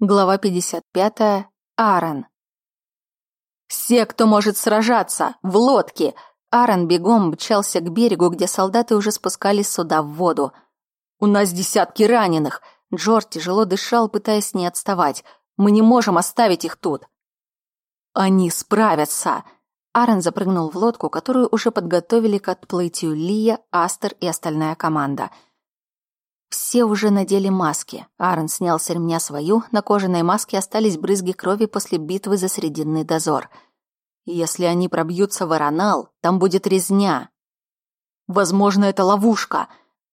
Глава 55. Аарон. «Все, кто может сражаться! В лодке!» Аарон бегом мчался к берегу, где солдаты уже спускались сюда в воду. «У нас десятки раненых!» Джордж тяжело дышал, пытаясь не отставать. «Мы не можем оставить их тут!» «Они справятся!» Аарон запрыгнул в лодку, которую уже подготовили к отплытию Лия, Астер и остальная команда – все уже надели маски. Аарон снял с ремня свою, на кожаной маске остались брызги крови после битвы за Срединный дозор. Если они пробьются в Аронал, там будет резня. Возможно, это ловушка.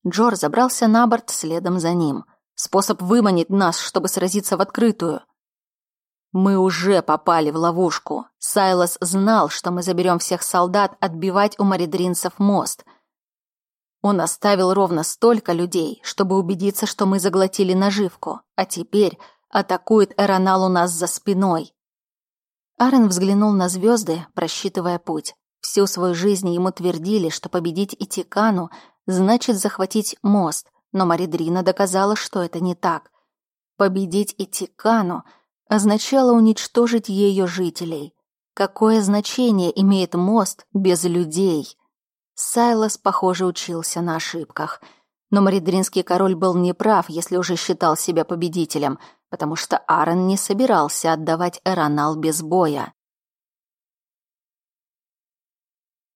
Джор забрался на борт следом за ним. Способ выманить нас, чтобы сразиться в открытую. Мы уже попали в ловушку. Сайлос знал, что мы заберем всех солдат отбивать у маридринцев мост — он оставил ровно столько людей, чтобы убедиться, что мы заглотили наживку, а теперь атакует Эронал у нас за спиной. Арен взглянул на звезды, просчитывая путь. Всю свою жизнь ему твердили, что победить Итикану значит захватить мост, но Маридрина доказала, что это не так. Победить Итикану означало уничтожить ее жителей. Какое значение имеет мост без людей? Сайлос, похоже, учился на ошибках. Но Маридринский король был неправ, если уже считал себя победителем, потому что Аарон не собирался отдавать Эронал без боя.